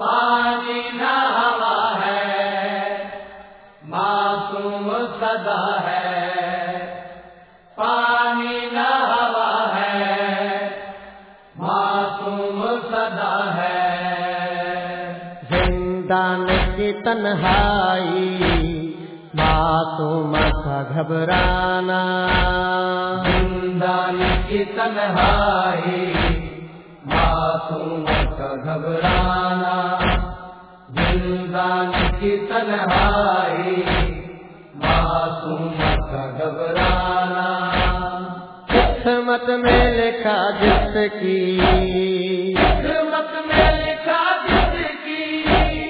پانی نہ ہوا ہے، معصوم صدا ہے۔ پانی نہ ہوا ہے، معصوم صدا ہے۔ زندان کی تنہائی، معصوم کا گھبرانا۔ زندان کی تنہائی معصوم کا گھبرانا زندان کی تنہائی معصوم کا گھبرانا قسمت میں لکھا جس کی قسمت میں لکھا جس کی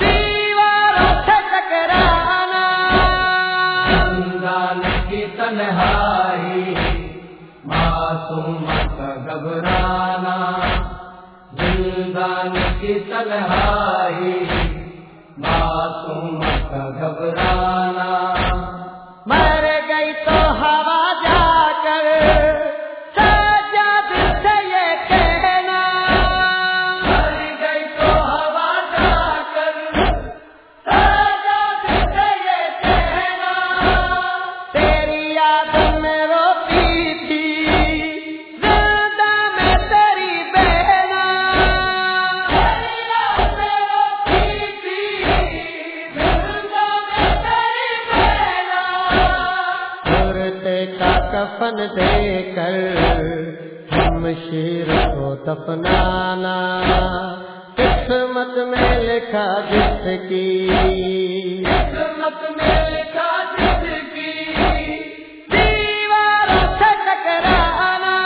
دیواروں سے ٹکرانا کی تنہائی معصوم کا گھبرانا زندان کی تنہائی معصوم کا گھبرانا۔ مر گئی تو ہوا جا کر۔ ہم شیر کو دفنانا قسمت میں لکھا جس کی۔ سے ٹکرانا۔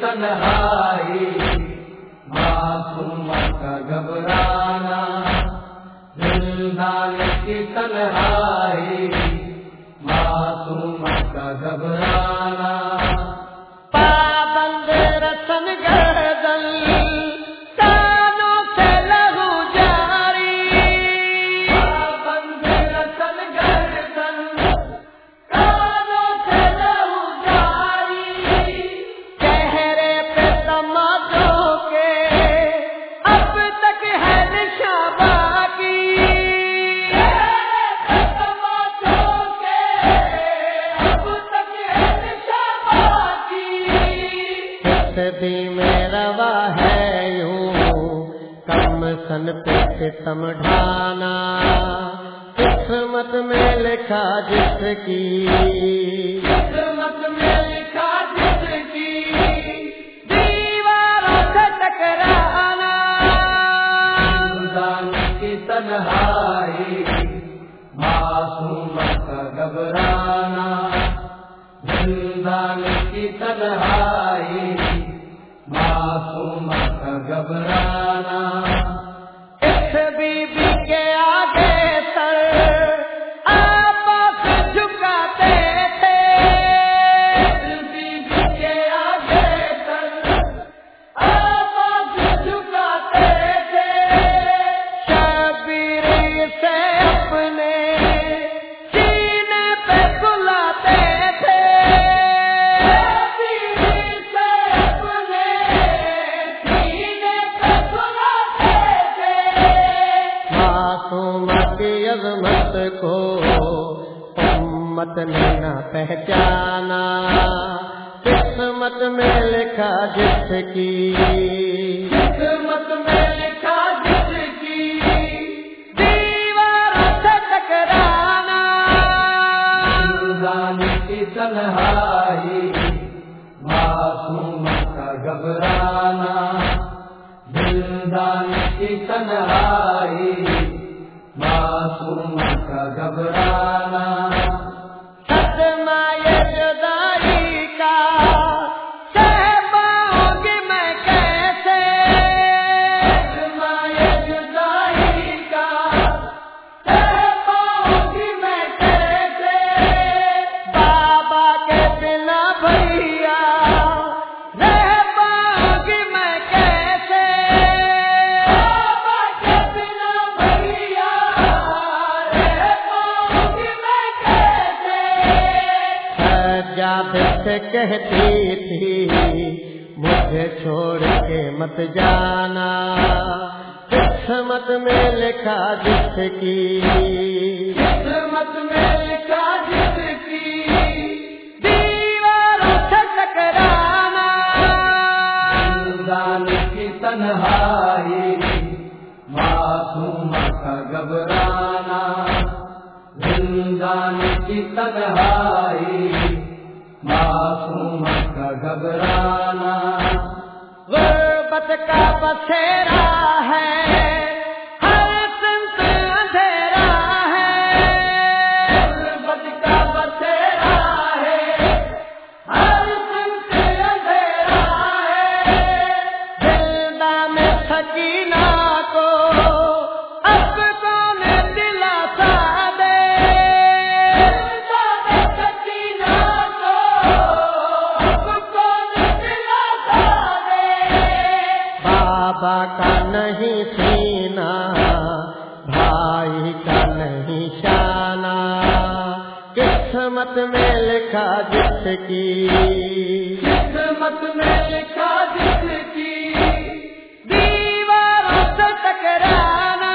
تنہائی معصوم کا گھبرانا۔ زندان کی تنہائی معصوم کا گھبرانا۔ گئے سن پہ ستم ڈھانا قسمت میں لکھا جس کی دیواروں سے ٹکرانا تنہائی معصوم کا گھبرانا زندان کی تنہائی معصوم کا گھبرانا نہ پہچانا قسمت میں لکھا جس کی دیواروں سے ٹکرانا تنہائی معصوم کا گھبرانا زندان کی تنہائی معصوم کا گھبرانا کہتی تھی مجھ مجھے چھوڑ کے مت جانا۔ قسمت میں لکھا جس کی۔ قسمت میں لکھا جس کی۔ دیواروں سے ٹکرانا۔ کی تنہائی معصوم کا گھبرانا۔ زندان کی تنہائی معصوم کا گھبرانا غربت کا بسیرا ہے قسمت میں لکھا جس کی قسمت میں لکھا جس کی دیواروں سے ٹکرانا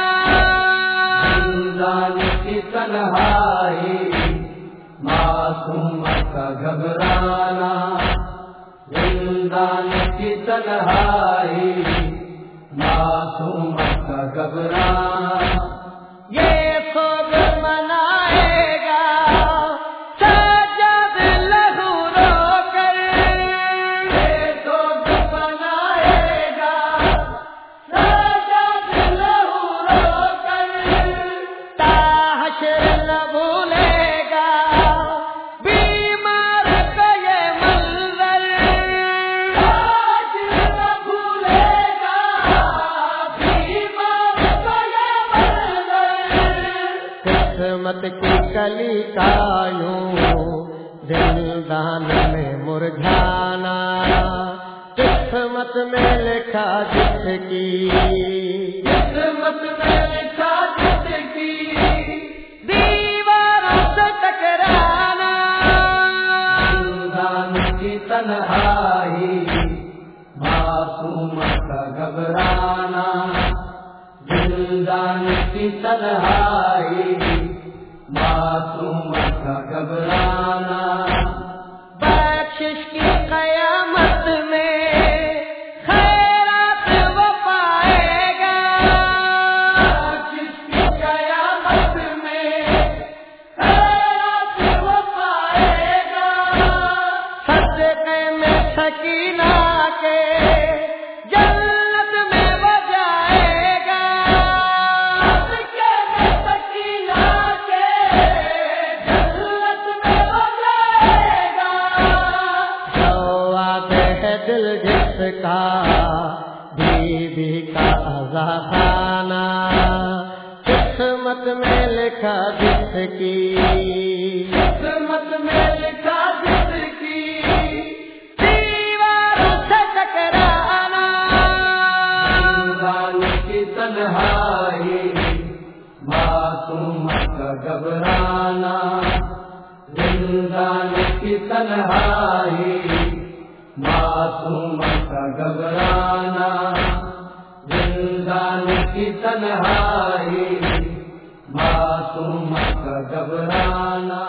زندان کی تنہائی معصوم کا گھبرانا زندان کی تنہائی معصوم کا گھبرانا یہ قسمت کی کلی کا یوں زندان میں مرجھانا قسمت میں لکھا جس کی۔ قسمت میں لکھا جس کی۔ سے ٹکرانا۔ کی تنہائی معصوم کا گھبرانا۔ زندان کی تنہائی معصوم کا گھبرانا خانہ قسمت میں لکھا جس کی۔ جس مت میں لکھا جس دیواروں سے ٹکرانا۔ تنہائی، معصوم کا گھبرانا۔ زندان کی تنہائی، معصوم کا گھبرانا۔ زندان کی تنہائی معصوم کا گھبرانا۔